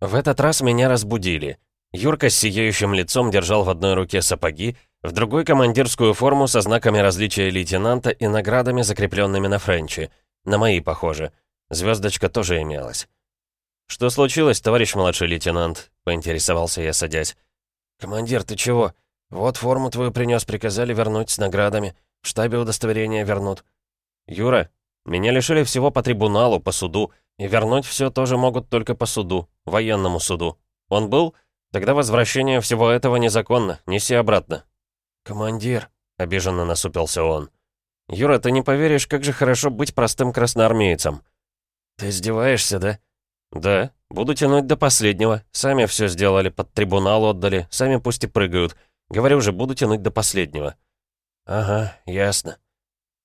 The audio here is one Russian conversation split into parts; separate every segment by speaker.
Speaker 1: В этот раз меня разбудили. Юрка с сияющим лицом держал в одной руке сапоги, в другой — командирскую форму со знаками различия лейтенанта и наградами, закрепленными на френче. На мои, похоже. Звездочка тоже имелась. «Что случилось, товарищ младший лейтенант?» — поинтересовался я, садясь.
Speaker 2: «Командир, ты чего? Вот форму твою принес, приказали вернуть с наградами. В штабе удостоверение вернут».
Speaker 1: «Юра, меня лишили всего по трибуналу, по суду, и вернуть все тоже могут только по суду, военному суду. Он был? Тогда возвращение всего этого незаконно, неси обратно».
Speaker 2: «Командир», —
Speaker 1: обиженно насупился он. «Юра, ты не поверишь, как же хорошо быть простым красноармейцем».
Speaker 2: «Ты издеваешься, да?»
Speaker 1: «Да, буду тянуть до последнего. Сами все сделали, под трибунал отдали, сами пусть и прыгают. Говорю же, буду тянуть до последнего».
Speaker 2: «Ага, ясно».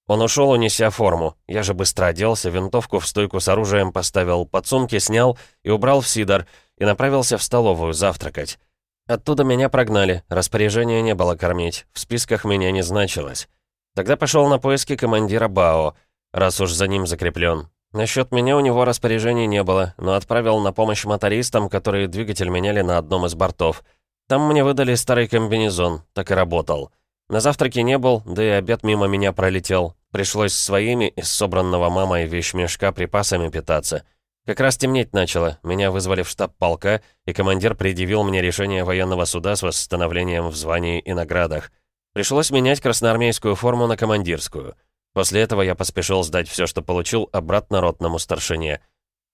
Speaker 1: Он ушел, унеся форму. Я же быстро оделся, винтовку в стойку с оружием поставил, подсумки снял и убрал в сидор, и направился в столовую завтракать. Оттуда меня прогнали, распоряжения не было кормить, в списках меня не значилось. Тогда пошел на поиски командира БАО, раз уж за ним закреплен. Насчет меня у него распоряжений не было, но отправил на помощь мотористам, которые двигатель меняли на одном из бортов. Там мне выдали старый комбинезон, так и работал. На завтраке не был, да и обед мимо меня пролетел. Пришлось своими из собранного мамой вещмешка припасами питаться. Как раз темнеть начало, меня вызвали в штаб полка, и командир предъявил мне решение военного суда с восстановлением в звании и наградах. Пришлось менять красноармейскую форму на командирскую. После этого я поспешил сдать все, что получил, обратно ротному старшине.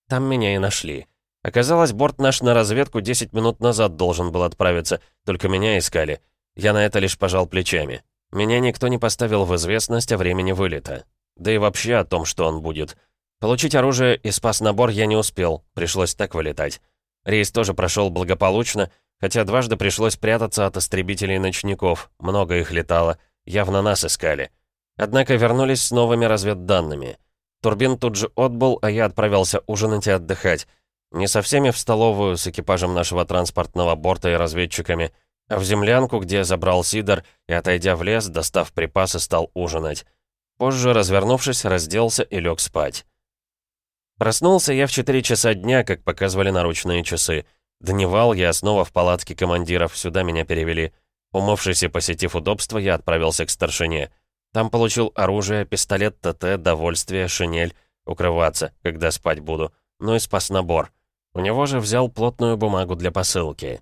Speaker 1: Там меня и нашли. Оказалось, борт наш на разведку 10 минут назад должен был отправиться, только меня искали. Я на это лишь пожал плечами. Меня никто не поставил в известность о времени вылета. Да и вообще о том, что он будет. Получить оружие и спас набор я не успел, пришлось так вылетать. Рейс тоже прошел благополучно, хотя дважды пришлось прятаться от истребителей-ночников, много их летало, явно нас искали. Однако вернулись с новыми разведданными. Турбин тут же отбыл, а я отправился ужинать и отдыхать. Не со всеми в столовую с экипажем нашего транспортного борта и разведчиками, в землянку, где забрал Сидор и, отойдя в лес, достав припасы, стал ужинать. Позже, развернувшись, разделся и лег спать. Проснулся я в 4 часа дня, как показывали наручные часы. Дневал я снова в палатке командиров, сюда меня перевели. Умывшись и посетив удобство, я отправился к старшине. Там получил оружие, пистолет ТТ, довольствие, шинель, укрываться, когда спать буду, ну и спас набор. У него же взял плотную бумагу для посылки.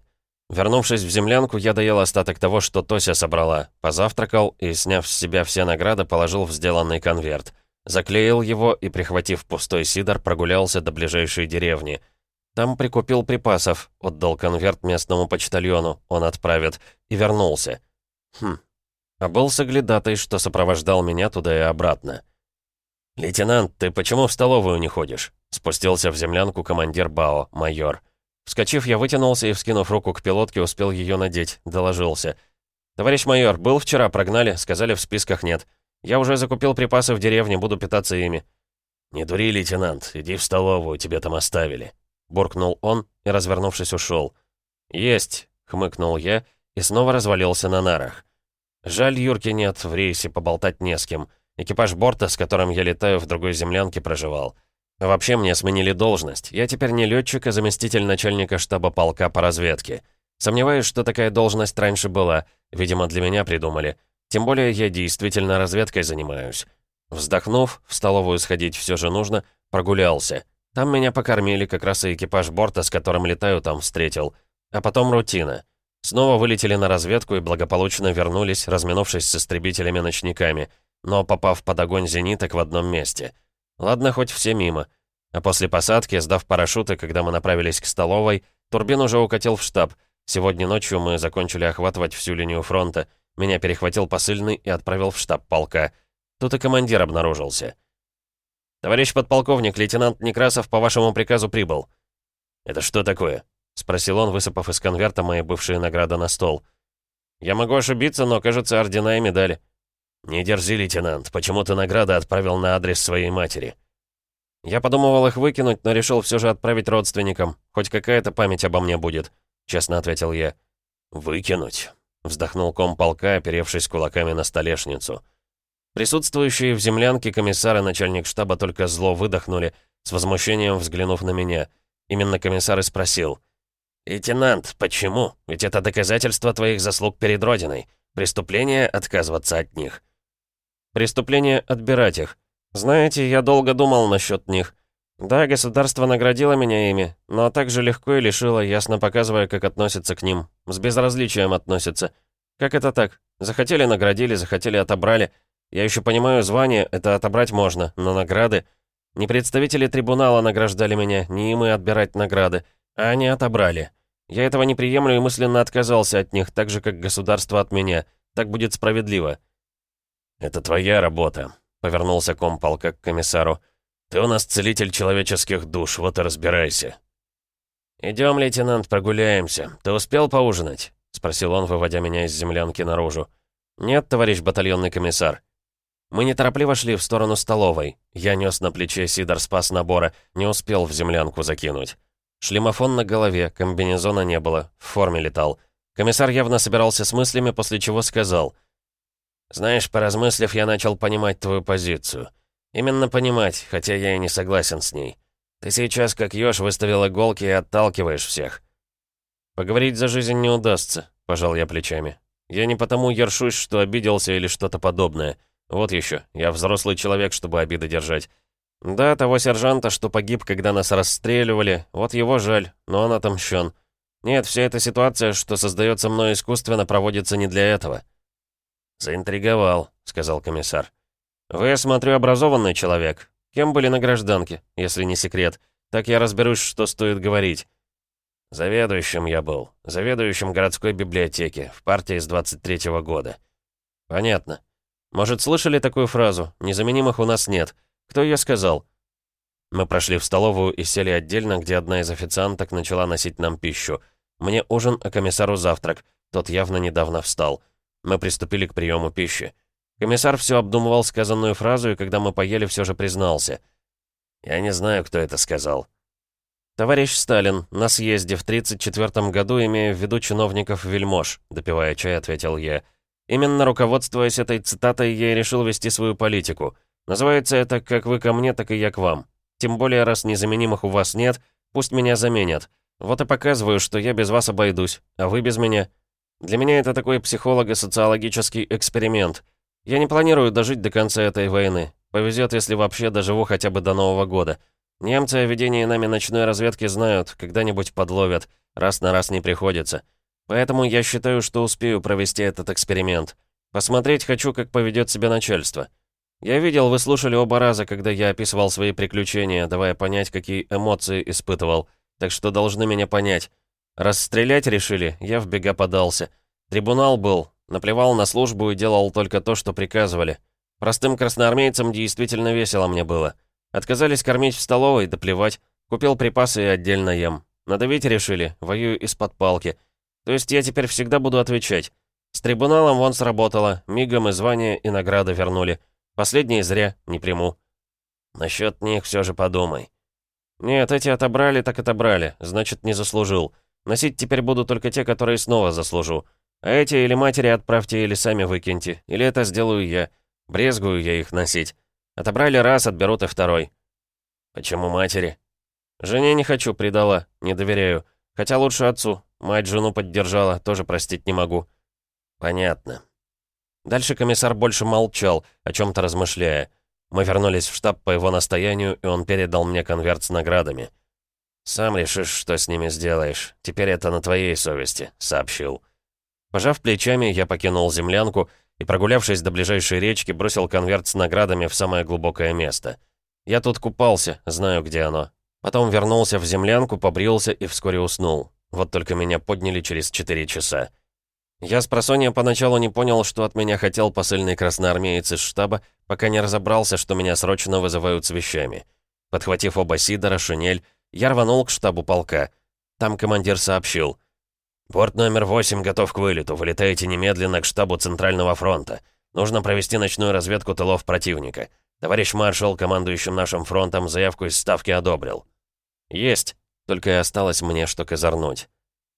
Speaker 1: Вернувшись в землянку, я доел остаток того, что Тося собрала, позавтракал и, сняв с себя все награды, положил в сделанный конверт. Заклеил его и, прихватив пустой сидор, прогулялся до ближайшей деревни. Там прикупил припасов, отдал конверт местному почтальону, он отправит, и вернулся. Хм, а был соглядатай, что сопровождал меня туда и обратно. «Лейтенант, ты почему в столовую не ходишь?» Спустился в землянку командир БАО, майор. Вскочив, я вытянулся и, вскинув руку к пилотке, успел ее надеть, доложился. «Товарищ майор, был вчера, прогнали, сказали, в списках нет. Я уже закупил припасы в деревне, буду питаться ими».
Speaker 2: «Не дури, лейтенант, иди в столовую, тебе там оставили», — буркнул он и, развернувшись, ушел.
Speaker 1: «Есть», — хмыкнул я и снова развалился на нарах. Жаль, Юрки нет, в рейсе поболтать не с кем. Экипаж борта, с которым я летаю, в другой землянке проживал. Вообще мне сменили должность. Я теперь не летчик, а заместитель начальника штаба полка по разведке. Сомневаюсь, что такая должность раньше была. Видимо, для меня придумали. Тем более я действительно разведкой занимаюсь. Вздохнув, в столовую сходить все же нужно, прогулялся. Там меня покормили, как раз и экипаж борта, с которым летаю, там встретил. А потом рутина. Снова вылетели на разведку и благополучно вернулись, разминувшись с истребителями-ночниками, но попав под огонь зениток в одном месте. Ладно, хоть все мимо. А после посадки, сдав парашюты, когда мы направились к столовой, Турбин уже укатил в штаб. Сегодня ночью мы закончили охватывать всю линию фронта. Меня перехватил посыльный и отправил в штаб полка. Тут и командир обнаружился. «Товарищ подполковник, лейтенант Некрасов по вашему приказу прибыл».
Speaker 2: «Это что такое?»
Speaker 1: — спросил он, высыпав из конверта мои бывшие награды на стол. «Я могу ошибиться, но, кажется, ордена и медали».
Speaker 2: «Не дерзи, лейтенант. Почему ты награды отправил на адрес своей матери?»
Speaker 1: «Я подумывал их выкинуть, но решил все же отправить родственникам. Хоть какая-то память обо мне будет», — честно ответил я.
Speaker 2: «Выкинуть?» — вздохнул
Speaker 1: ком полка, оперевшись кулаками на столешницу. Присутствующие в землянке комиссар и начальник штаба только зло выдохнули, с возмущением взглянув на меня. Именно комиссар и спросил — «Лейтенант, почему? Ведь это доказательство твоих заслуг перед Родиной. Преступление — отказываться от них».
Speaker 2: «Преступление — отбирать их. Знаете, я долго думал насчет них. Да, государство наградило меня ими, но также легко и лишило, ясно показывая, как относится к ним. С безразличием относится. Как это так? Захотели — наградили, захотели — отобрали. Я еще понимаю, звание — это отобрать можно, но награды... Не представители трибунала награждали меня, не им и отбирать награды, а они отобрали. Я этого не приемлю и мысленно отказался от них, так же, как государство от меня. Так будет справедливо.
Speaker 1: «Это твоя работа», — повернулся комполка к комиссару. «Ты у нас целитель человеческих душ, вот и разбирайся».
Speaker 2: «Идем, лейтенант, прогуляемся. Ты успел поужинать?» — спросил он, выводя меня из землянки наружу. «Нет, товарищ батальонный комиссар». Мы неторопливо шли в сторону столовой. Я нес на плече Сидор спас набора, не успел в землянку закинуть. Шлемофон на голове, комбинезона не было, в форме летал. Комиссар явно собирался с мыслями, после чего сказал. «Знаешь, поразмыслив, я начал понимать твою позицию. Именно понимать, хотя я и не согласен с ней. Ты сейчас, как ёж, выставил иголки и отталкиваешь всех». «Поговорить за жизнь не удастся», — пожал я плечами. «Я не потому ершусь, что обиделся или что-то подобное». Вот еще, я взрослый человек, чтобы обиды держать. Да, того сержанта, что погиб, когда нас расстреливали, вот его жаль, но он отомщен. Нет, вся эта ситуация, что создается мной искусственно, проводится не для этого. «Заинтриговал», — сказал комиссар. «Вы, смотрю, образованный человек. Кем были на гражданке, если не секрет? Так я разберусь, что стоит говорить». «Заведующим я был. Заведующим городской библиотеки. В партии с 23-го года». «Понятно. Может, слышали такую фразу «Незаменимых у нас нет». Кто ее сказал?» Мы прошли в столовую и сели отдельно, где одна из официанток начала носить нам пищу. Мне ужин, а комиссару завтрак. Тот явно недавно встал. Мы приступили к приему пищи. Комиссар все обдумывал сказанную фразу, и когда мы поели, все же признался. «Я не знаю, кто это сказал». «Товарищ Сталин, на съезде в 1934 году, имея в виду чиновников-вельмож», допивая чай, ответил я. Именно руководствуясь этой цитатой, я и решил вести свою политику. Называется это «как вы ко мне, так и я к вам». Тем более, раз незаменимых у вас нет, пусть меня заменят. Вот и показываю, что я без вас обойдусь, а вы без меня. Для меня это такой психолого-социологический эксперимент. Я не планирую дожить до конца этой войны. Повезет, если вообще доживу хотя бы до Нового года. Немцы о ведении нами ночной разведки знают, когда-нибудь подловят, раз на раз не приходится. Поэтому я считаю, что успею провести этот эксперимент. Посмотреть хочу, как поведет себя начальство. Я видел, вы слушали оба раза, когда я описывал свои приключения, давая понять, какие эмоции испытывал. Так что должны меня понять. Расстрелять решили, я в бега подался. Трибунал был, наплевал на службу и делал только то, что приказывали. Простым красноармейцам действительно весело мне было. Отказались кормить в столовой, да плевать. Купил припасы и отдельно ем. Надавить решили, воюю из-под палки. То есть я теперь всегда буду отвечать. С трибуналом вон сработало, мигом и звание, и награды вернули. Последние зря, не приму. Насчет них все же подумай. Нет, эти отобрали, так отобрали, значит, не заслужил. Носить теперь буду только те, которые снова заслужу. А эти или матери отправьте, или сами выкиньте. Или это сделаю я. Брезгую я их носить. Отобрали раз, отберут и второй. Почему матери? Жене не хочу, предала, не доверяю. Хотя лучше отцу. Мать жену поддержала, тоже простить не могу». «Понятно». Дальше комиссар больше молчал, о чем-то размышляя. Мы вернулись в штаб по его настоянию, и он передал мне конверт с наградами. «Сам решишь, что с ними сделаешь. Теперь это на твоей совести», — сообщил. Пожав плечами, я покинул землянку и, прогулявшись до ближайшей речки, бросил конверт с наградами в самое глубокое место. Я тут купался, знаю, где оно. Потом вернулся в землянку, побрился и вскоре уснул. Вот только меня подняли через 4 часа. Я с просонья поначалу не понял, что от меня хотел посыльный красноармеец из штаба, пока не разобрался, что меня срочно вызывают с вещами. Подхватив оба сидора, шинель, я рванул к штабу полка. Там командир сообщил. «Борт номер 8 готов к вылету. Вылетаете немедленно к штабу Центрального фронта. Нужно провести ночную разведку тылов противника. Товарищ маршал, командующим нашим фронтом, заявку из Ставки одобрил». «Есть», только и осталось мне, что козырнуть.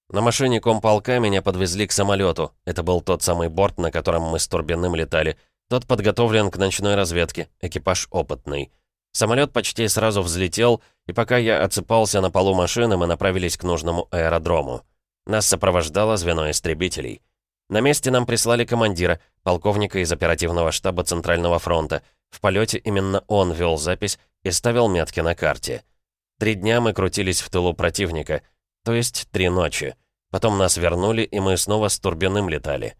Speaker 2: На машине комполка меня подвезли к самолету. Это был тот самый борт, на котором мы с Турбиным летали. Тот подготовлен к ночной разведке, экипаж опытный.
Speaker 1: Самолет почти сразу взлетел, и пока я отсыпался на полу машины, мы направились к нужному аэродрому. Нас сопровождало звено истребителей. На месте нам прислали командира, полковника из оперативного штаба Центрального фронта. В полете именно он вел запись и ставил метки на карте. Три дня мы крутились в тылу противника, то есть три ночи. Потом нас вернули, и мы снова с Турбиным летали.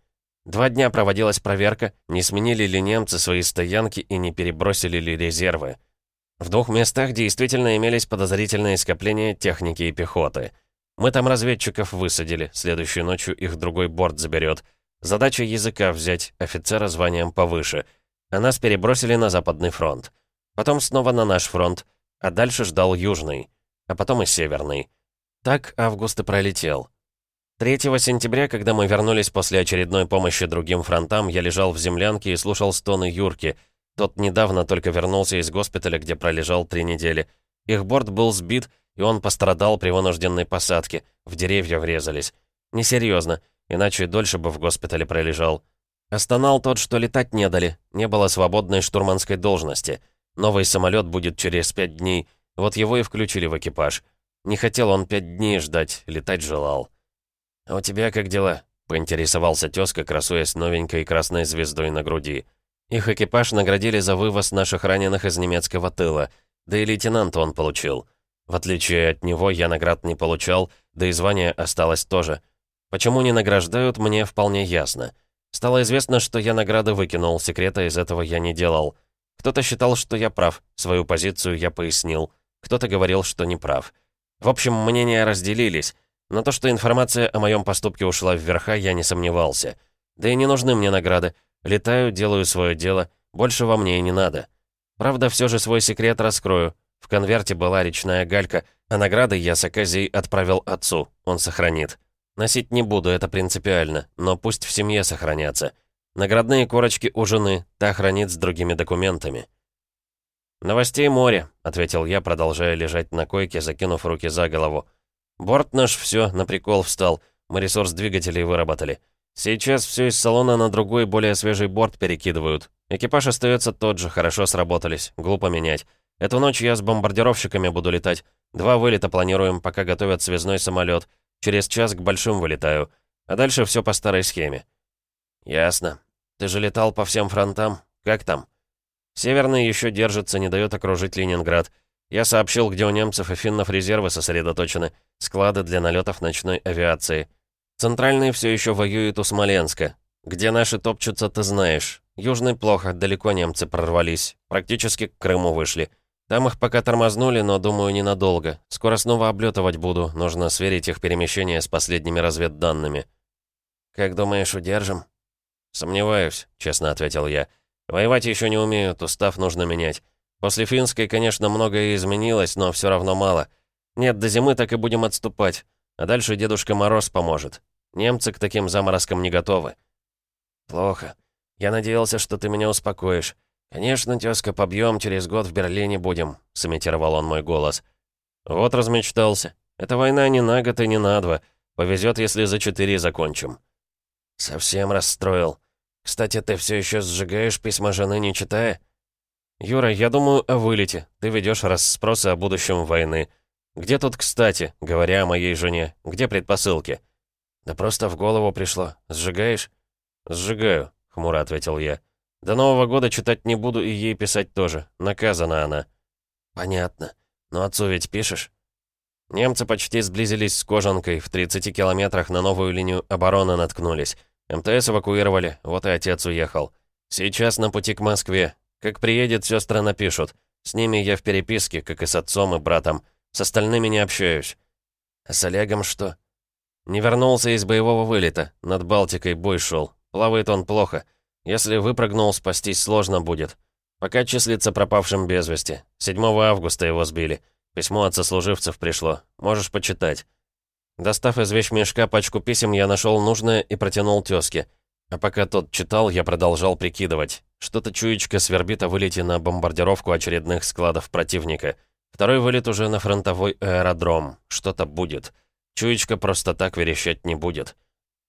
Speaker 1: Два дня проводилась проверка, не сменили ли немцы свои стоянки и не перебросили ли резервы. В двух местах действительно имелись подозрительные скопления техники и пехоты. Мы там разведчиков высадили, следующей ночью их другой борт заберет. Задача языка взять, офицера званием повыше. А нас перебросили на Западный фронт. Потом снова на наш фронт, а дальше ждал Южный, а потом и Северный. Так август и пролетел. 3 сентября, когда мы вернулись после очередной помощи другим фронтам, я лежал в землянке и слушал стоны Юрки — тот недавно только вернулся из госпиталя, где пролежал три недели. Их борт был сбит, и он пострадал при вынужденной посадке. В деревья врезались. Несерьезно, иначе дольше бы в госпитале пролежал. Остонал тот, что летать не дали. Не было свободной штурманской должности. Новый самолет будет через пять дней. Вот его и включили в экипаж. Не хотел он пять дней ждать, летать желал. «А у тебя как дела?» — поинтересовался тезка, красуясь новенькой красной звездой на груди. Их экипаж наградили за вывоз наших раненых из немецкого тыла. Да и лейтенанта он получил. В отличие от него, я наград не получал, да и звание осталось тоже. Почему не награждают, мне вполне ясно. Стало известно, что я награды выкинул, секрета из этого я не делал. Кто-то считал, что я прав, свою позицию я пояснил. Кто-то говорил, что не прав. В общем, мнения разделились. Но то, что информация о моем поступке ушла вверха, я не сомневался. Да и не нужны мне награды. Летаю, делаю свое дело, больше во мне и не надо. Правда, все же свой секрет раскрою. В конверте была речная галька, а награды я с оказией отправил отцу, он сохранит. Носить не буду, это принципиально, но пусть в семье сохранятся. Наградные корочки у жены, та хранит с другими документами. «Новостей море», — ответил я, продолжая лежать на койке, закинув руки за голову. «Борт наш все на прикол встал, мы ресурс двигателей выработали. Сейчас все из салона на другой, более свежий борт перекидывают. Экипаж остается тот же, хорошо сработались, глупо менять. Эту ночь я с бомбардировщиками буду летать. Два вылета планируем, пока готовят связной самолет. Через час к большим вылетаю. А дальше все по старой схеме. Ясно. Ты же летал по всем фронтам. Как там? Северный еще держится, не дает окружить Ленинград. Я сообщил, где у немцев и финнов резервы сосредоточены. Склады для налетов ночной авиации. Центральный все еще воюет у Смоленска. Где наши топчутся, ты знаешь. Южный плохо, далеко немцы прорвались. Практически к Крыму вышли. Там их пока тормознули, но, думаю, ненадолго. Скоро снова облетывать буду. Нужно сверить их перемещение с последними разведданными. «Как думаешь, удержим?» «Сомневаюсь», — честно ответил я. «Воевать еще не умеют, устав нужно менять. После финской, конечно, многое изменилось, но все равно мало. Нет, до зимы так и будем отступать. А дальше Дедушка Мороз поможет. Немцы к таким заморозкам не готовы». «Плохо. Я надеялся, что ты меня успокоишь. Конечно, тезка, побьем, через год в Берлине будем», — сымитировал он мой голос. «Вот размечтался. Эта война не на год и не на два. Повезет, если за четыре закончим». «Совсем расстроил. Кстати, ты все еще сжигаешь письма жены, не читая?» «Юра, я думаю о вылете. Ты ведешь расспросы о будущем войны. Где тут кстати, говоря о моей жене? Где предпосылки?» «Да просто в голову пришло. Сжигаешь?» «Сжигаю», — хмуро ответил я. «До Нового года читать не буду и ей писать тоже. Наказана она». «Понятно. Но отцу ведь пишешь?» Немцы почти сблизились с Кожанкой, в 30 километрах на новую линию обороны наткнулись. МТС эвакуировали, вот и отец уехал. Сейчас на пути к Москве. Как приедет, сестры напишут. С ними я в переписке, как и с отцом и братом. С остальными не общаюсь. А с Олегом что? Не вернулся из боевого вылета. Над Балтикой бой шел. Плавает он плохо. Если выпрыгнул, спастись сложно будет. Пока числится пропавшим без вести. 7 августа его сбили. Письмо от сослуживцев пришло. Можешь почитать. Достав из вещмешка пачку писем, я нашел нужное и протянул тезке. А пока тот читал, я продолжал прикидывать. Что-то чуечка свербит о вылете на бомбардировку очередных складов противника. Второй вылет уже на фронтовой аэродром. Что-то будет. Чуечка просто так верещать не будет.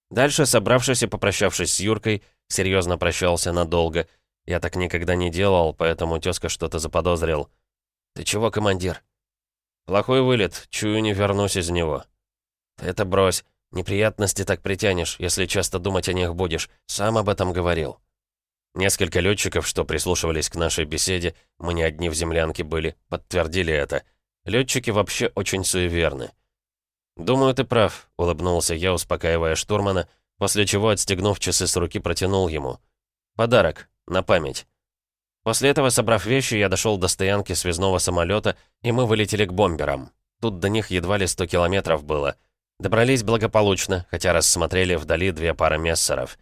Speaker 1: Дальше, собравшись и попрощавшись с Юркой, серьезно прощался надолго. Я так никогда не делал, поэтому тезка что-то заподозрил.
Speaker 2: «Ты чего, командир?»
Speaker 1: «Плохой вылет, чую, не вернусь из него».
Speaker 2: «Ты это брось. Неприятности так притянешь, если часто думать о них будешь. Сам об этом говорил».
Speaker 1: Несколько летчиков, что прислушивались к нашей беседе, мы не одни в землянке были, подтвердили это. Летчики вообще очень суеверны. «Думаю, ты прав», — улыбнулся я, успокаивая штурмана, после чего, отстегнув часы с руки, протянул ему. «Подарок. На память». После этого, собрав вещи, я дошел до стоянки связного самолета, и мы вылетели к бомберам. Тут до них едва ли 100 километров было. Добрались благополучно, хотя рассмотрели вдали две пары мессеров.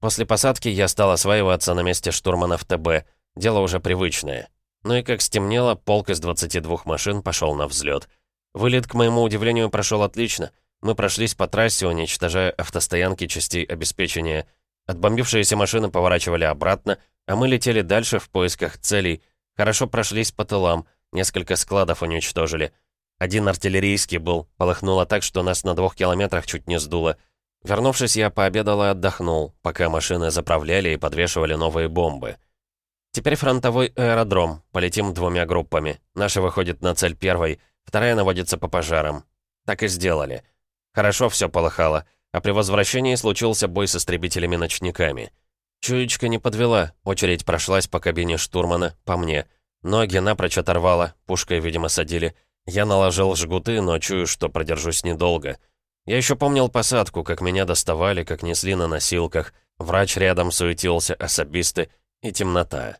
Speaker 1: После посадки я стал осваиваться на месте штурмана в ТБ. Дело уже привычное. Ну и как стемнело, полк из 22 машин пошел на взлет. Вылет, к моему удивлению, прошел отлично. Мы прошлись по трассе, уничтожая автостоянки частей обеспечения. Отбомбившиеся машины поворачивали обратно, а мы летели дальше в поисках целей. Хорошо прошлись по тылам, несколько складов уничтожили. Один артиллерийский был, полыхнуло так, что нас на двух километрах чуть не сдуло. Вернувшись, я пообедал и отдохнул, пока машины заправляли и подвешивали новые бомбы. Теперь фронтовой аэродром. Полетим двумя группами. Наша выходит на цель первой, вторая наводится по пожарам. Так и сделали. Хорошо все полыхало, а при возвращении случился бой с истребителями-ночниками. Чуечка не подвела, очередь прошлась по кабине штурмана, по мне. Ноги напрочь оторвало, пушкой, видимо, садили. Я наложил жгуты, но чую, что продержусь недолго. Я еще помнил посадку, как меня доставали, как несли на носилках. Врач рядом суетился, особисты и темнота.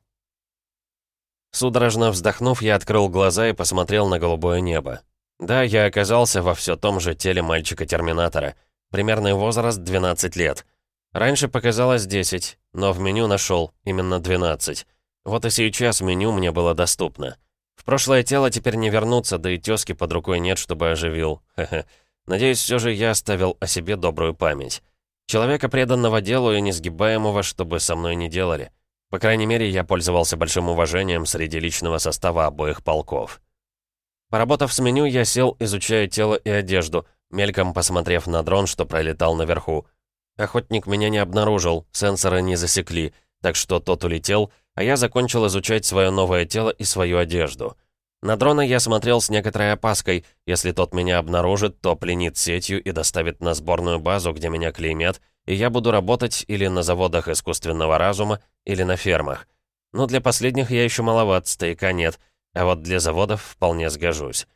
Speaker 1: Судорожно вздохнув, я открыл глаза и посмотрел на голубое небо. Да, я оказался во все том же теле мальчика-терминатора. Примерный возраст 12 лет. Раньше показалось 10, но в меню нашел именно 12. Вот и сейчас меню мне было доступно. В прошлое тело теперь не вернуться, да и тёзки под рукой нет, чтобы оживил. Хе-хе. Надеюсь, все же я оставил о себе добрую память. Человека, преданного делу и несгибаемого, чтобы со мной не делали. По крайней мере, я пользовался большим уважением среди личного состава обоих полков. Поработав с меню, я сел, изучая тело и одежду, мельком посмотрев на дрон, что пролетал наверху. Охотник меня не обнаружил, сенсоры не засекли, так что тот улетел, а я закончил изучать свое новое тело и свою одежду. На дрона я смотрел с некоторой опаской. Если тот меня обнаружит, то пленит сетью и доставит на сборную базу, где меня клеймят, и я буду работать или на заводах искусственного разума, или на фермах. Но для последних я еще маловат, стояка нет, а вот для заводов вполне сгожусь.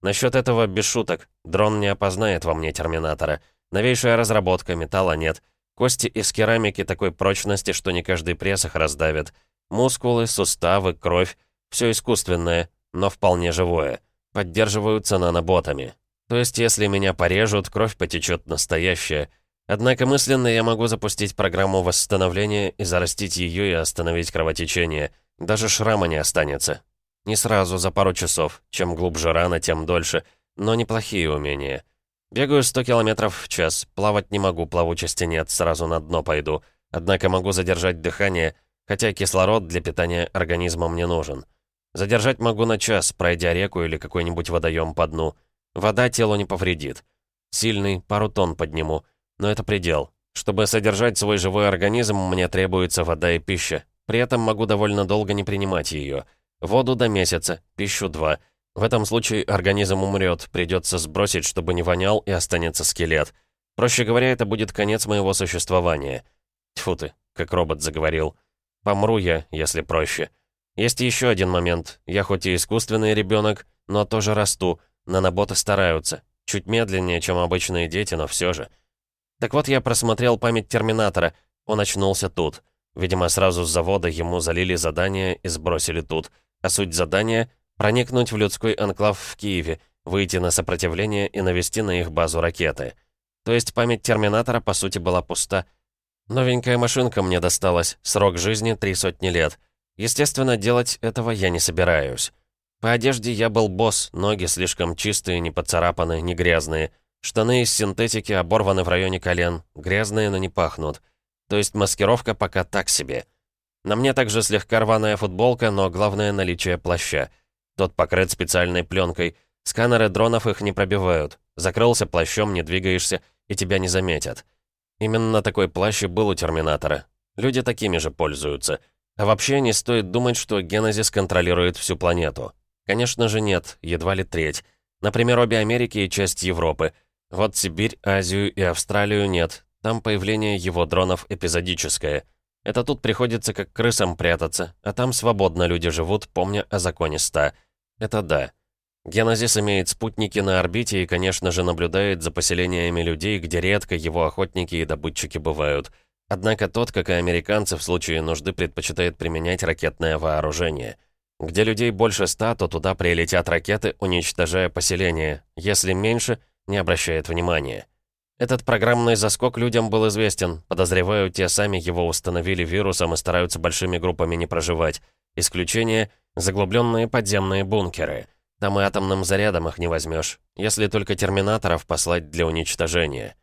Speaker 1: Насчет этого без шуток. Дрон не опознает во мне терминатора. Новейшая разработка, металла нет. Кости из керамики такой прочности, что не каждый пресс их раздавит. Мускулы, суставы, кровь — все искусственное, но вполне живое. Поддерживаются наноботами. То есть, если меня порежут, кровь потечет настоящая. Однако мысленно я могу запустить программу восстановления и зарастить ее и остановить кровотечение. Даже шрама не останется. Не сразу, за пару часов. Чем глубже рана, тем дольше. Но неплохие умения. Бегаю 100 километров в час. Плавать не могу, плавучести нет, сразу на дно пойду. Однако могу задержать дыхание, хотя кислород для питания организма мне нужен. Задержать могу на час, пройдя реку или какой-нибудь водоем по дну. Вода телу не повредит. Сильный, пару тонн подниму. Но это предел. Чтобы содержать свой живой организм, мне требуется вода и пища. При этом могу довольно долго не принимать ее. Воду до месяца, пищу два. В этом случае организм умрет, придется сбросить, чтобы не вонял и останется скелет. Проще говоря, это будет конец моего существования. Тьфу ты, как робот заговорил. Помру я, если проще. Есть еще один момент. Я хоть и искусственный ребенок, но тоже расту. Наноботы стараются. Чуть медленнее, чем обычные дети, но все же. Так вот, я просмотрел память Терминатора. Он очнулся тут. Видимо, сразу с завода ему залили задание и сбросили тут. А суть задания — проникнуть в людской анклав в Киеве, выйти на сопротивление и навести на их базу ракеты. То есть память Терминатора, по сути, была пуста. Новенькая машинка мне досталась, срок жизни — три сотни лет — Естественно, делать этого я не собираюсь. По одежде я был босс, ноги слишком чистые, не поцарапаны, не грязные. Штаны из синтетики оборваны в районе колен, грязные, но не пахнут. То есть маскировка пока так себе. На мне также слегка рваная футболка, но главное наличие плаща. Тот покрыт специальной пленкой. Сканеры дронов их не пробивают. Закрылся плащом, не двигаешься, и тебя не заметят. Именно такой плащ и был у Терминатора. Люди такими же пользуются. А вообще не стоит думать, что Генезис контролирует всю планету. Конечно же нет, едва ли треть. Например, обе Америки и часть Европы. Вот Сибирь, Азию и Австралию нет. Там появление его дронов эпизодическое. Это тут приходится как крысам прятаться, а там свободно люди живут, помня о законе ста. Это да. Генезис имеет спутники на орбите и, конечно же, наблюдает за поселениями людей, где редко его охотники и добытчики бывают. Однако тот, как и американцы, в случае нужды предпочитает применять ракетное вооружение. Где людей больше ста, то туда прилетят ракеты, уничтожая поселение. Если меньше, не обращает внимания. Этот программный заскок людям был известен. Подозреваю, те сами его установили вирусом и стараются большими группами не проживать. Исключение — заглубленные подземные бункеры — там и атомным зарядом их не возьмешь, если только терминаторов послать для уничтожения.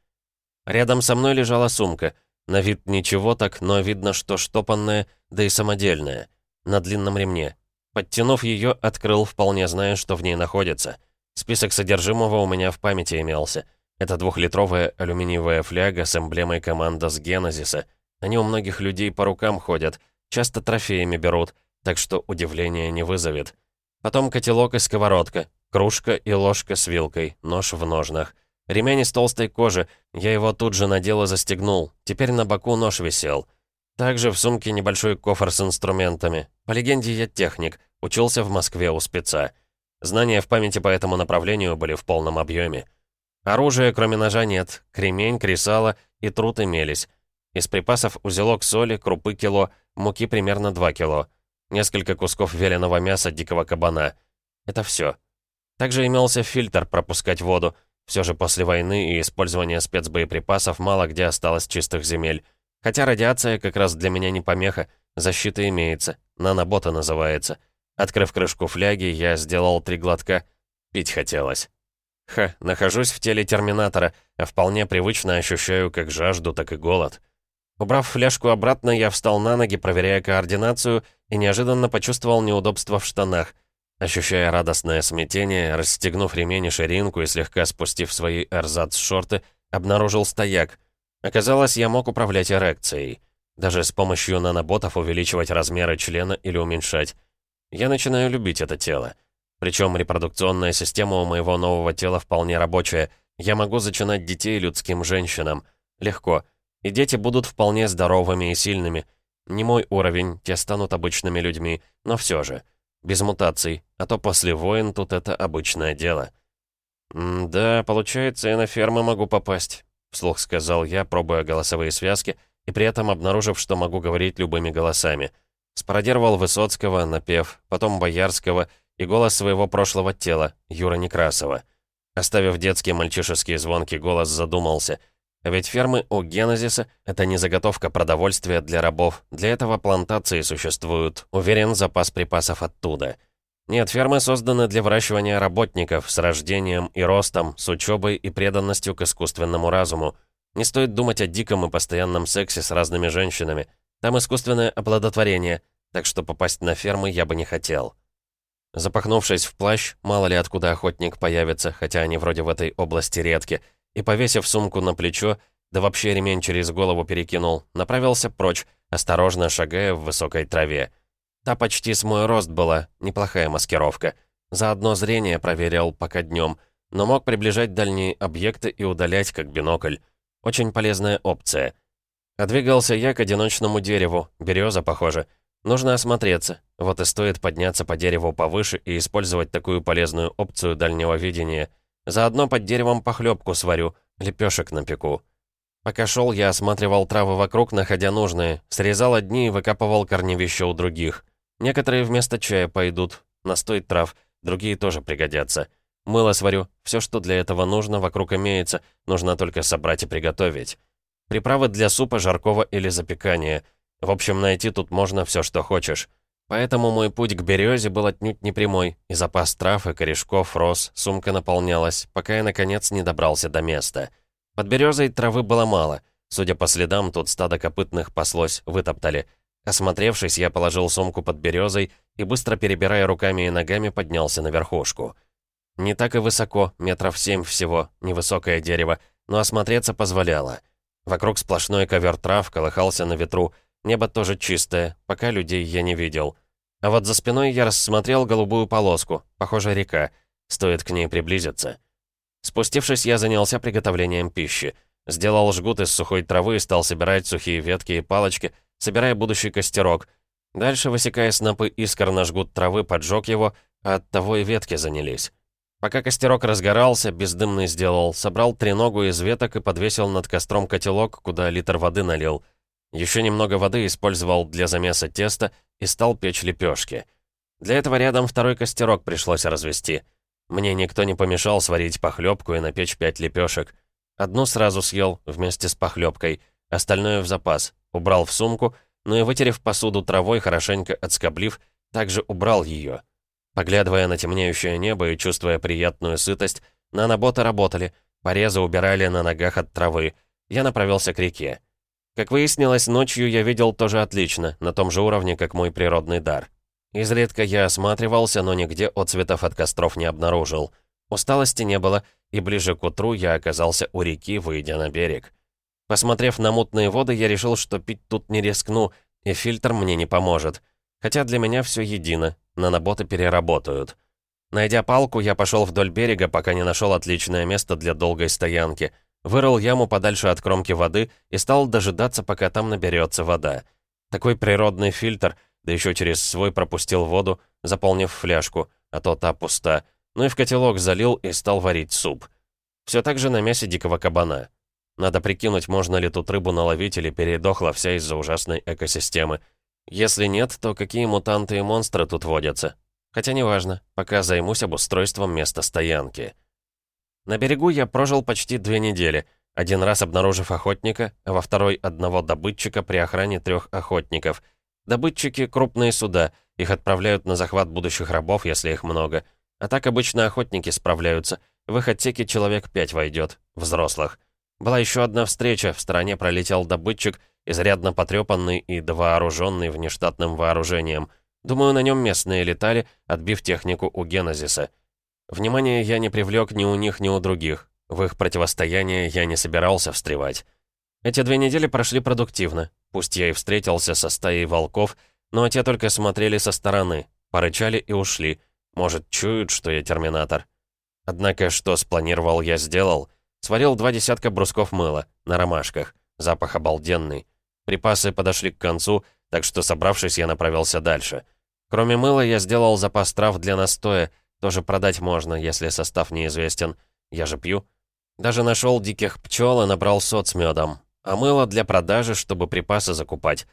Speaker 1: Рядом со мной лежала сумка. На вид ничего так, но видно, что штопанная, да и самодельная. На длинном ремне. Подтянув ее, открыл, вполне зная, что в ней находится. Список содержимого у меня в памяти имелся. Это двухлитровая алюминиевая фляга с эмблемой команда с Генезиса. Они у многих людей по рукам ходят, часто трофеями берут, так что удивления не вызовет. Потом котелок и сковородка, кружка и ложка с вилкой, нож в ножнах. Ремень из толстой кожи, я его тут же надел и застегнул. Теперь на боку нож висел. Также в сумке небольшой кофр с инструментами. По легенде, я техник, учился в Москве у спеца. Знания в памяти по этому направлению были в полном объеме. Оружия, кроме ножа, нет. Кремень, кресало и труд имелись. Из припасов узелок соли, крупы кило, муки примерно 2 кило. Несколько кусков вяленого мяса дикого кабана. Это все. Также имелся фильтр пропускать воду. Все же после войны и использования спецбоеприпасов мало где осталось чистых земель. Хотя радиация как раз для меня не помеха. Защита имеется. Нанобота называется. Открыв крышку фляги, я сделал три глотка. Пить хотелось. Ха, нахожусь в теле Терминатора, а вполне привычно ощущаю как жажду, так и голод. Убрав фляжку обратно, я встал на ноги, проверяя координацию, и неожиданно почувствовал неудобство в штанах. Ощущая радостное смятение, расстегнув ремень и ширинку и слегка спустив свои эрзац-шорты, обнаружил стояк. Оказалось, я мог управлять эрекцией. Даже с помощью наноботов увеличивать размеры члена или уменьшать. Я начинаю любить это тело. Причем репродукционная система у моего нового тела вполне рабочая. Я могу зачинать детей людским женщинам. Легко. И дети будут вполне здоровыми и сильными. Не мой уровень, те станут обычными людьми, но все же. Без мутаций, а то после войн тут это обычное дело. «Да, получается, я на фермы могу попасть», — вслух сказал я, пробуя голосовые связки, и при этом обнаружив, что могу говорить любыми голосами. Спародировал Высоцкого, напев, потом Боярского и голос своего прошлого тела, Юра Некрасова. Оставив детский мальчишеский звонкий голос, задумался — а ведь фермы у Генезиса — это не заготовка продовольствия для рабов. Для этого плантации существуют. Уверен, запас припасов оттуда. Нет, фермы созданы для выращивания работников с рождением и ростом, с учебой и преданностью к искусственному разуму. Не стоит думать о диком и постоянном сексе с разными женщинами. Там искусственное оплодотворение, так что попасть на фермы я бы не хотел. Запахнувшись в плащ, мало ли откуда охотник появится, хотя они вроде в этой области редки — и, повесив сумку на плечо, да вообще ремень через голову перекинул, направился прочь, осторожно шагая в высокой траве. Та почти с мой рост была, неплохая маскировка. Заодно зрение проверял пока днем, но мог приближать дальние объекты и удалять, как бинокль. Очень полезная опция. А я к одиночному дереву, береза, похоже. Нужно осмотреться, вот и стоит подняться по дереву повыше и использовать такую полезную опцию дальнего видения — Заодно под деревом похлебку сварю, лепешек напеку. Пока шел, я осматривал травы вокруг, находя нужные, срезал одни и выкапывал корневища у других. Некоторые вместо чая пойдут, настой трав, другие тоже пригодятся. Мыло сварю, все, что для этого нужно, вокруг имеется, нужно только собрать и приготовить. Приправы для супа, жаркого или запекания. В общем, найти тут можно все, что хочешь. Поэтому мой путь к березе был отнюдь не прямой, и запас трав и корешков рос, сумка наполнялась, пока я, наконец, не добрался до места. Под березой травы было мало. Судя по следам, тут стадо копытных паслось, вытоптали. Осмотревшись, я положил сумку под березой и, быстро перебирая руками и ногами, поднялся на верхушку. Не так и высоко, метров семь всего, невысокое дерево, но осмотреться позволяло. Вокруг сплошной ковер трав колыхался на ветру, Небо тоже чистое, пока людей я не видел. А вот за спиной я рассмотрел голубую полоску, похоже, река. Стоит к ней приблизиться. Спустившись, я занялся приготовлением пищи. Сделал жгут из сухой травы и стал собирать сухие ветки и палочки, собирая будущий костерок. Дальше, высекая снопы искр на жгут травы, поджег его, а от того и ветки занялись. Пока костерок разгорался, бездымный сделал, собрал треногу из веток и подвесил над костром котелок, куда литр воды налил. Еще немного воды использовал для замеса теста и стал печь лепешки. Для этого рядом второй костерок пришлось развести. Мне никто не помешал сварить похлебку и напечь пять лепешек. Одну сразу съел вместе с похлебкой, остальное в запас, убрал в сумку, но и вытерев посуду травой, хорошенько отскоблив, также убрал ее. Поглядывая на темнеющее небо и чувствуя приятную сытость, наноботы работали, порезы убирали на ногах от травы. Я направился к реке. Как выяснилось, ночью я видел тоже отлично, на том же уровне, как мой природный дар. Изредка я осматривался, но нигде отцветов от костров не обнаружил. Усталости не было, и ближе к утру я оказался у реки, выйдя на берег. Посмотрев на мутные воды, я решил, что пить тут не рискну, и фильтр мне не поможет. Хотя для меня все едино, наноботы переработают. Найдя палку, я пошел вдоль берега, пока не нашел отличное место для долгой стоянки. Вырыл яму подальше от кромки воды и стал дожидаться, пока там наберется вода. Такой природный фильтр — да еще через свой пропустил воду, заполнив фляжку, а то та пуста, ну и в котелок залил и стал варить суп. Все так же на мясе дикого кабана. Надо прикинуть, можно ли тут рыбу наловить или передохла вся из-за ужасной экосистемы. Если нет, то какие мутанты и монстры тут водятся? Хотя неважно, пока займусь обустройством места стоянки. На берегу я прожил почти две недели, один раз обнаружив охотника, а во второй одного добытчика при охране трех охотников — Добытчики — крупные суда, их отправляют на захват будущих рабов, если их много. А так обычно охотники справляются. В их отсеке человек пять войдет, взрослых. Была еще одна встреча, в стороне пролетел добытчик, изрядно потрепанный и довооруженный внештатным вооружением. Думаю, на нем местные летали, отбив технику у Генезиса. Внимание я не привлек ни у них, ни у других. В их противостояние я не собирался встревать. Эти две недели прошли продуктивно. Пусть я и встретился со стаей волков, но те только смотрели со стороны, порычали и ушли. Может, чуют, что я терминатор. Однако, что спланировал, я сделал. Сварил два десятка брусков мыла, на ромашках. Запах обалденный. Припасы подошли к концу, так что, собравшись, я направился дальше. Кроме мыла, я сделал запас трав для настоя. Тоже продать можно, если состав неизвестен. Я же пью. Даже нашел диких пчел и набрал сот с медом а мыло для продажи, чтобы припасы закупать.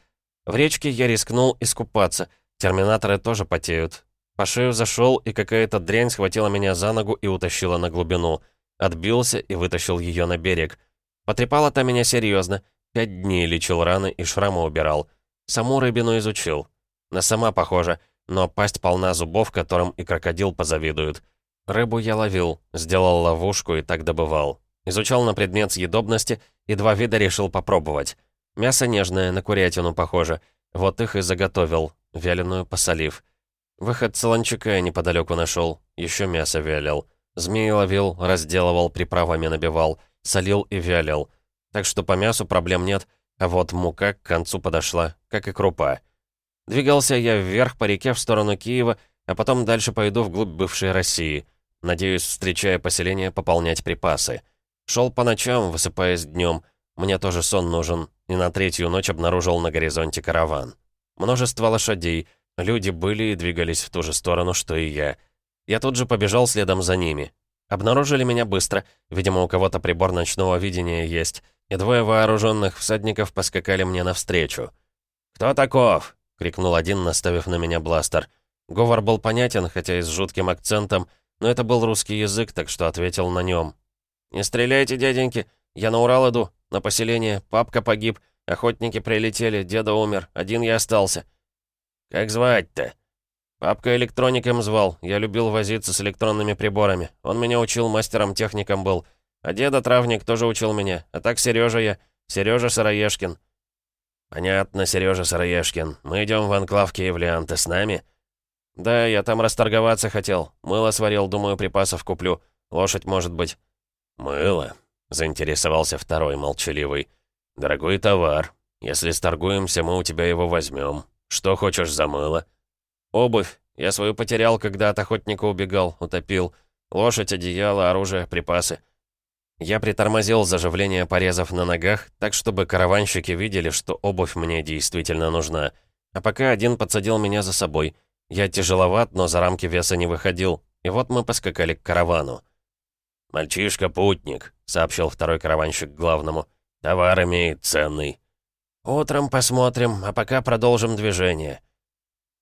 Speaker 1: В речке я рискнул искупаться, терминаторы тоже потеют. По шею зашел, и какая-то дрянь схватила меня за ногу и утащила на глубину. Отбился и вытащил ее на берег. Потрепала-то меня серьезно. Пять дней лечил раны и шрамы убирал. Саму рыбину изучил. На сама похожа, но пасть полна зубов, которым и крокодил позавидует. Рыбу я ловил, сделал ловушку и так добывал. Изучал на предмет съедобности, и два вида решил попробовать. Мясо нежное, на курятину похоже. Вот их и заготовил, вяленую посолив. Выход солончака я неподалеку нашел, еще мясо вялил. Змеи ловил, разделывал, приправами набивал, солил и вялил. Так что по мясу проблем нет, а вот мука к концу подошла, как и крупа. Двигался я вверх по реке в сторону Киева, а потом дальше пойду вглубь бывшей России. Надеюсь, встречая поселение, пополнять припасы. Шел по ночам, высыпаясь днем. Мне тоже сон нужен. И на третью ночь обнаружил на горизонте караван. Множество лошадей. Люди были и двигались в ту же сторону, что и я. Я тут же побежал следом за ними. Обнаружили меня быстро. Видимо, у кого-то прибор ночного видения есть. И двое вооруженных всадников поскакали мне навстречу. «Кто таков?» — крикнул один, наставив на меня бластер. Говор был понятен, хотя и с жутким акцентом, но это был русский язык, так что ответил на нем. «Не стреляйте, дяденьки! Я на Урал иду, на поселение. Папка погиб, охотники прилетели, деда умер, один я остался». «Как звать-то?» «Папка электроником звал. Я любил возиться с электронными приборами. Он меня учил, мастером-техником был. А деда травник тоже учил меня. А так Сережа я. Сережа Сыроежкин». «Понятно, Сережа Сыроежкин. Мы идем в анклав Киевлян. Ты с нами?» «Да, я там расторговаться хотел. Мыло сварил, думаю, припасов куплю. Лошадь, может быть».
Speaker 2: «Мыло?» — заинтересовался второй молчаливый. «Дорогой товар. Если сторгуемся, мы у тебя его возьмем. Что хочешь за мыло?» Обувь. Я свою потерял, когда от охотника убегал, утопил. Лошадь, одеяло, оружие, припасы. Я притормозил заживление порезов на ногах, так чтобы караванщики видели, что обувь мне действительно нужна. А пока один подсадил меня за собой. Я тяжеловат, но за рамки веса не выходил. И вот мы поскакали к каравану.
Speaker 1: «Мальчишка-путник», — сообщил второй караванщик главному. «Товар имеет ценный».
Speaker 2: «Утром посмотрим, а пока продолжим движение».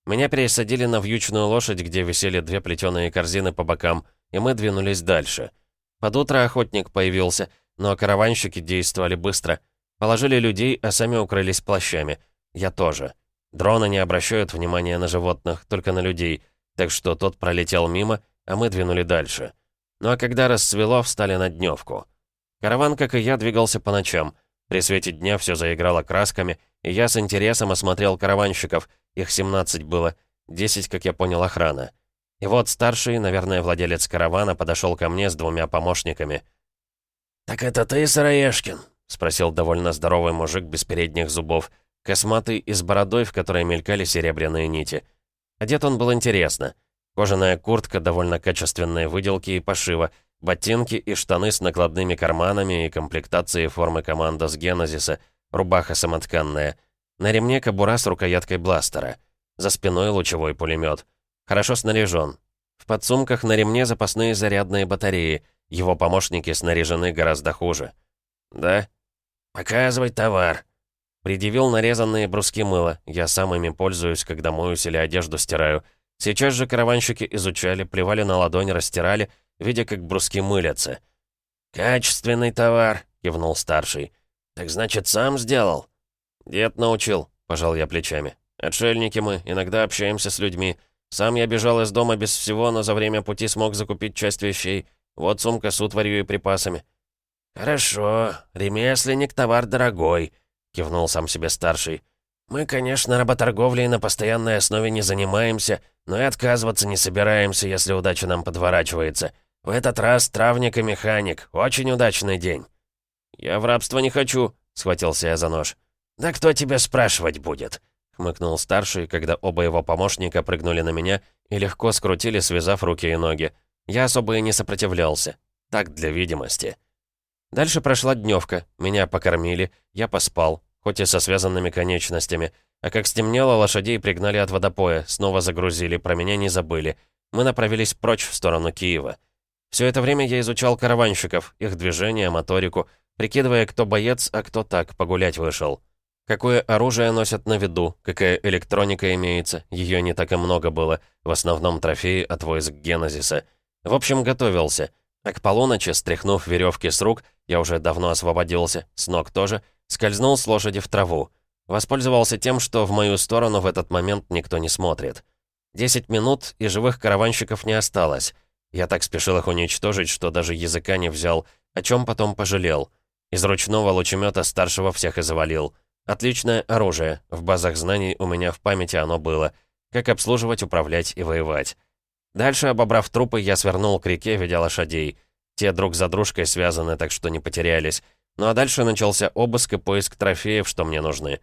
Speaker 2: Меня пересадили на вьючную лошадь, где висели две плетеные корзины по бокам, и мы двинулись дальше. Под утро охотник появился, но караванщики действовали быстро. Положили людей, а сами укрылись плащами. Я тоже. Дроны не обращают внимания на животных, только на людей, так что тот пролетел мимо, а мы двинули дальше. Ну а когда рассвело, встали на дневку. Караван, как и я, двигался по ночам. При свете дня все заиграло красками, и я с интересом осмотрел караванщиков. Их 17 было, 10, как я понял, охрана. И вот старший, наверное, владелец каравана, подошел ко мне с двумя помощниками.
Speaker 3: «Так это ты, Сыроежкин?»
Speaker 2: — спросил довольно здоровый мужик без передних зубов, косматый и с бородой, в которой мелькали серебряные нити. Одет он был интересно — Кожаная куртка довольно качественной выделки и пошива, ботинки и штаны с накладными карманами и комплектацией формы командос Генезиса, рубаха самотканная. На ремне кобура с рукояткой бластера. За спиной лучевой пулемет. Хорошо снаряжен. В подсумках на ремне запасные зарядные батареи. Его помощники снаряжены гораздо хуже. «Да?»
Speaker 3: «Показывай товар»,
Speaker 2: Предъявил нарезанные бруски мыла. Я сам ими пользуюсь, когда моюсь или одежду стираю. Сейчас же караванщики изучали, плевали на ладонь, растирали, видя, как бруски мылятся.
Speaker 3: «Качественный товар», — кивнул старший. «Так значит, сам сделал?»
Speaker 2: «Дед научил», — пожал я плечами. «Отшельники мы, иногда общаемся с людьми. Сам я бежал из дома без всего, но за время пути смог закупить часть вещей. Вот сумка с утварью и припасами».
Speaker 3: «Хорошо, ремесленник товар дорогой», — кивнул сам себе старший. «Мы, конечно, работорговлей на постоянной основе не занимаемся, но и отказываться не собираемся, если удача нам подворачивается. В этот раз травник и механик. Очень удачный день».
Speaker 2: «Я в рабство не хочу», — схватился я за нож.
Speaker 3: «Да кто тебя спрашивать будет?»
Speaker 2: — хмыкнул старший, когда оба его помощника прыгнули на меня и легко скрутили, связав руки и ноги. Я особо и не сопротивлялся. Так, для видимости. Дальше прошла дневка. Меня покормили, я поспал хоть и со связанными конечностями. А как стемнело, лошадей пригнали от водопоя, снова загрузили, про меня не забыли. Мы направились прочь в сторону Киева. Все это время я изучал караванщиков, их движения, моторику, прикидывая, кто боец, а кто так, погулять вышел. Какое оружие носят на виду, какая электроника имеется, ее не так и много было, в основном трофеи от войск Генезиса. В общем, готовился. А к полуночи, стряхнув веревки с рук, я уже давно освободился, с ног тоже, Скользнул с лошади в траву. Воспользовался тем, что в мою сторону в этот момент никто не смотрит. Десять минут, и живых караванщиков не осталось. Я так спешил их уничтожить, что даже языка не взял, о чем потом пожалел. Из ручного лучемета старшего всех и завалил. Отличное оружие, в базах знаний у меня в памяти оно было. Как обслуживать, управлять и воевать. Дальше, обобрав трупы, я свернул к реке, ведя лошадей. Те друг за дружкой связаны, так что не потерялись. Ну а дальше начался обыск и поиск трофеев, что мне нужны.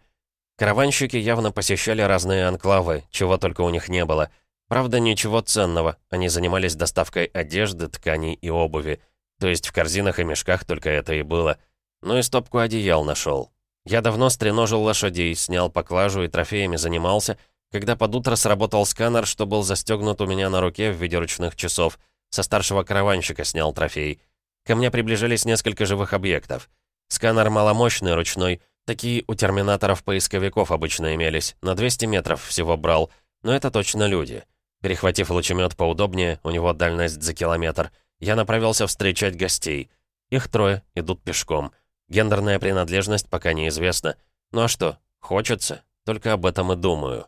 Speaker 2: Караванщики явно посещали разные анклавы, чего только у них не было. Правда, ничего ценного. Они занимались доставкой одежды, тканей и обуви. То есть в корзинах и мешках только это и было. Ну и стопку одеял нашел. Я давно стреножил лошадей, снял поклажу и трофеями занимался, когда под утро сработал сканер, что был застегнут у меня на руке в виде ручных часов. Со старшего караванщика снял трофей. Ко мне приближались несколько живых объектов. Сканер маломощный, ручной. Такие у терминаторов-поисковиков обычно имелись. На 200 метров всего брал. Но это точно люди. Перехватив лучемет поудобнее, у него дальность за километр, я направился встречать гостей. Их трое, идут пешком. Гендерная принадлежность пока неизвестна. Ну а что, хочется, только об этом и думаю.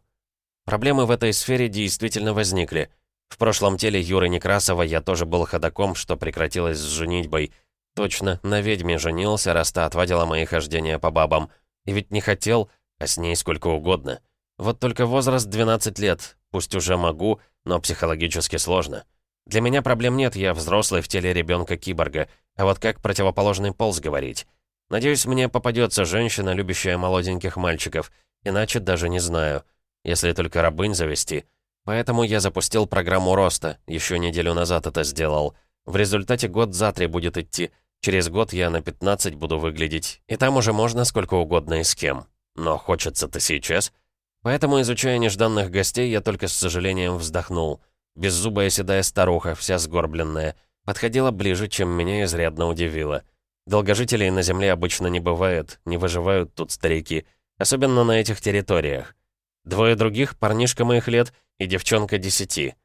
Speaker 2: Проблемы в этой сфере действительно возникли. В прошлом теле Юры Некрасова я тоже был ходаком, что прекратилось с женитьбой. Точно, на ведьме женился, раз та отводила мои хождения по бабам. И ведь не хотел, а с ней сколько угодно. Вот только возраст 12 лет. Пусть уже могу, но психологически сложно. Для меня проблем нет, я взрослый в теле ребенка-киборга. А вот как противоположный пол сговорить? Надеюсь, мне попадется женщина, любящая молоденьких мальчиков. Иначе даже не знаю. Если только рабынь завести.
Speaker 1: Поэтому я запустил программу роста, еще неделю назад это сделал. В результате год за три будет идти. Через год я на 15 буду выглядеть. И там уже можно сколько угодно и с кем. Но хочется-то сейчас. Поэтому, изучая нежданных гостей, я только с сожалением вздохнул. Беззубая седая старуха, вся сгорбленная, подходила ближе, чем меня изрядно удивило. Долгожителей на Земле обычно не бывает, не выживают тут старики, особенно на этих территориях. Двое других, парнишка моих лет и девчонка десяти.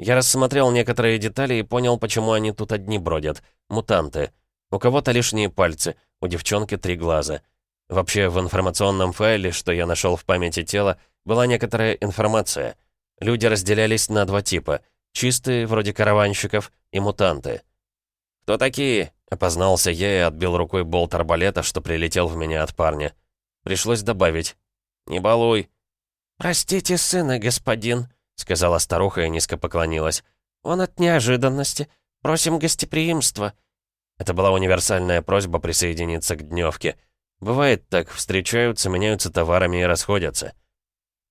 Speaker 1: Я рассмотрел некоторые детали и понял, почему они тут одни бродят. Мутанты. У кого-то лишние пальцы, у девчонки три глаза. Вообще, в информационном файле, что я нашел в памяти тела, была некоторая информация. Люди разделялись на два типа. Чистые, вроде караванщиков, и мутанты. «Кто такие?» — опознался я и отбил рукой болт арбалета, что прилетел в меня от парня. Пришлось добавить. «Не балуй».
Speaker 2: «Простите сына, господин», — сказала старуха и низко поклонилась. «Он от неожиданности. Просим гостеприимства».
Speaker 1: Это была универсальная просьба присоединиться к дневке. Бывает так, встречаются, меняются товарами и расходятся.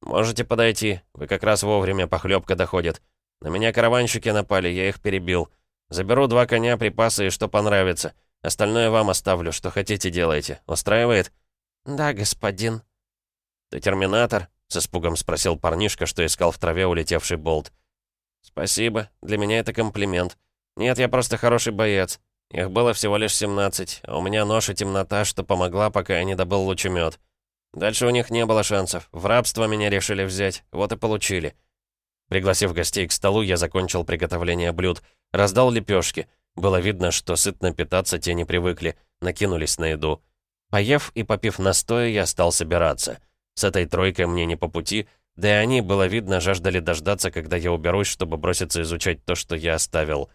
Speaker 1: «Можете подойти, вы как раз вовремя, похлебка доходит. На меня караванщики напали, я их перебил. Заберу два коня, припасы и что понравится. Остальное вам оставлю, что хотите делайте. Устраивает?»
Speaker 2: «Да, господин».
Speaker 1: «Ты терминатор?» — с испугом спросил парнишка, что искал в траве улетевший болт. «Спасибо, для меня это комплимент. Нет, я просто хороший боец. Их было всего лишь 17, а у меня нож и темнота, что помогла, пока я не добыл лучемет. Дальше у них не было шансов. В рабство меня решили взять, вот и получили. Пригласив гостей к столу, я закончил приготовление блюд, раздал лепешки. Было видно, что сытно питаться те не привыкли, накинулись на еду. Поев и попив настоя, я стал собираться. С этой тройкой мне не по пути, да и они, было видно, жаждали дождаться, когда я уберусь, чтобы броситься изучать то, что я оставил.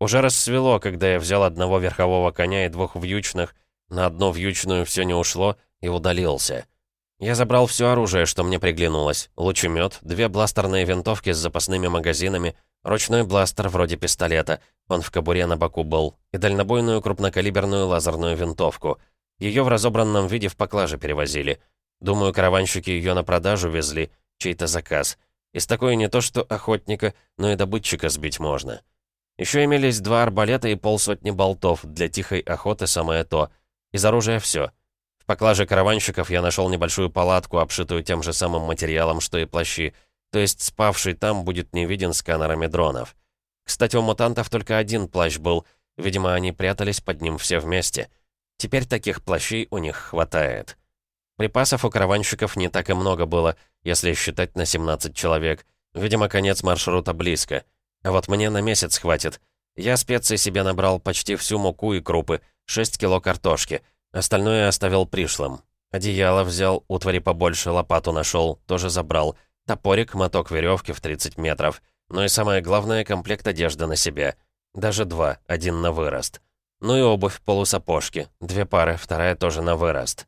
Speaker 1: Уже рассвело, когда я взял одного верхового коня и двух вьючных. На одну вьючную все не ушло и удалился. Я забрал все оружие, что мне приглянулось. Лучемет, две бластерные винтовки с запасными магазинами, ручной бластер вроде пистолета, он в кобуре на боку был, и дальнобойную крупнокалиберную лазерную винтовку. Ее в разобранном виде в поклаже перевозили. Думаю, караванщики ее на продажу везли, чей-то заказ. Из такой не то что охотника, но и добытчика сбить можно. Еще имелись два арбалета и полсотни болтов, для тихой охоты самое то. Из оружия все. В поклаже караванщиков я нашел небольшую палатку, обшитую тем же самым материалом, что и плащи. То есть спавший там будет не виден сканерами дронов. Кстати, у мутантов только один плащ был. Видимо, они прятались под ним все вместе. Теперь таких плащей у них хватает. Припасов у караванщиков не так и много было, если считать на 17 человек. Видимо, конец маршрута близко. А вот мне на месяц хватит. Я специй себе набрал почти всю муку и крупы, 6 кило картошки. Остальное оставил пришлым. Одеяло взял, утвари побольше, лопату нашел, тоже забрал. Топорик, моток веревки в 30 метров. Ну и самое главное, комплект одежды на себе. Даже два, один на вырост. Ну и обувь полусапожки. Две пары, вторая тоже на вырост.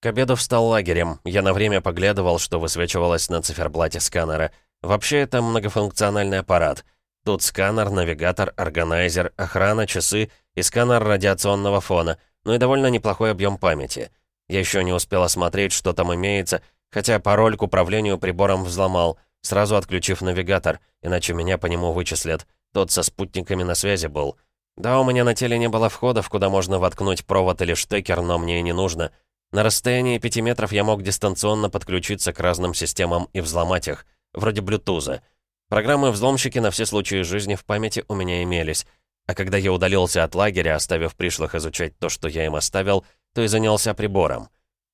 Speaker 1: К обеду встал лагерем. Я на время поглядывал, что высвечивалось на циферблате сканера — Вообще, это многофункциональный аппарат. Тут сканер, навигатор, органайзер, охрана, часы и сканер радиационного фона, ну и довольно неплохой объем памяти. Я еще не успел осмотреть, что там имеется, хотя пароль к управлению прибором взломал, сразу отключив навигатор, иначе меня по нему вычислят. Тот со спутниками на связи был. Да, у меня на теле не было входов, куда можно воткнуть провод или штекер, но мне и не нужно. На расстоянии 5 метров я мог дистанционно подключиться к разным системам и взломать их вроде блютуза. Программы-взломщики на все случаи жизни в памяти у меня имелись. А когда я удалился от лагеря, оставив пришлых изучать то, что я им оставил, то и занялся прибором.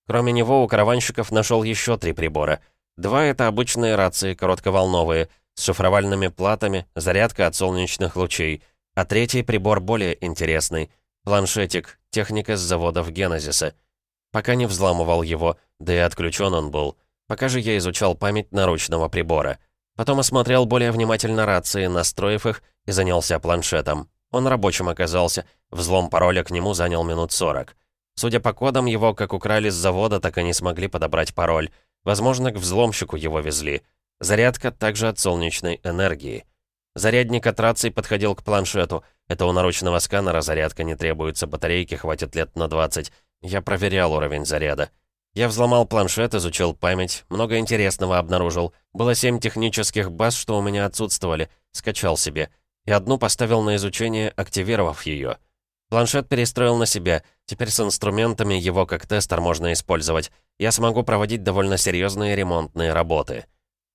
Speaker 1: Кроме него, у караванщиков нашел еще три прибора. Два — это обычные рации, коротковолновые, с шифровальными платами, зарядка от солнечных лучей. А третий прибор более интересный — планшетик, техника с заводов Генезиса. Пока не взламывал его, да и отключен он был — Пока же я изучал память наручного прибора. Потом осмотрел более внимательно рации, настроив их, и занялся планшетом. Он рабочим оказался, взлом пароля к нему занял минут 40. Судя по кодам, его как украли с завода, так и не смогли подобрать пароль. Возможно, к взломщику его везли. Зарядка также от солнечной энергии. Зарядник от рации подходил к планшету. Это у наручного сканера зарядка не требуется, батарейки хватит лет на 20. Я проверял уровень заряда. Я взломал планшет, изучил память, много интересного обнаружил. Было семь технических баз, что у меня отсутствовали. Скачал себе. И одну поставил на изучение, активировав ее. Планшет перестроил на себя. Теперь с инструментами его как тестер можно использовать. Я смогу проводить довольно серьезные ремонтные работы.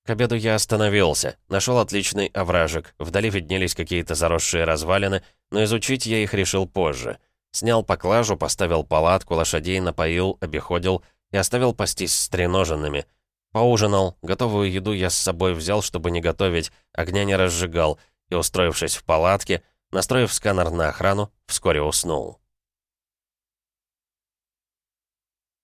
Speaker 1: К обеду я остановился. Нашел отличный овражек. Вдали виднелись какие-то заросшие развалины, но изучить я их решил позже. Снял поклажу, поставил палатку, лошадей напоил, обиходил и оставил пастись стреноженными. Поужинал, готовую еду я с собой взял, чтобы не готовить, огня не разжигал, и, устроившись в палатке, настроив сканер на охрану, вскоре уснул.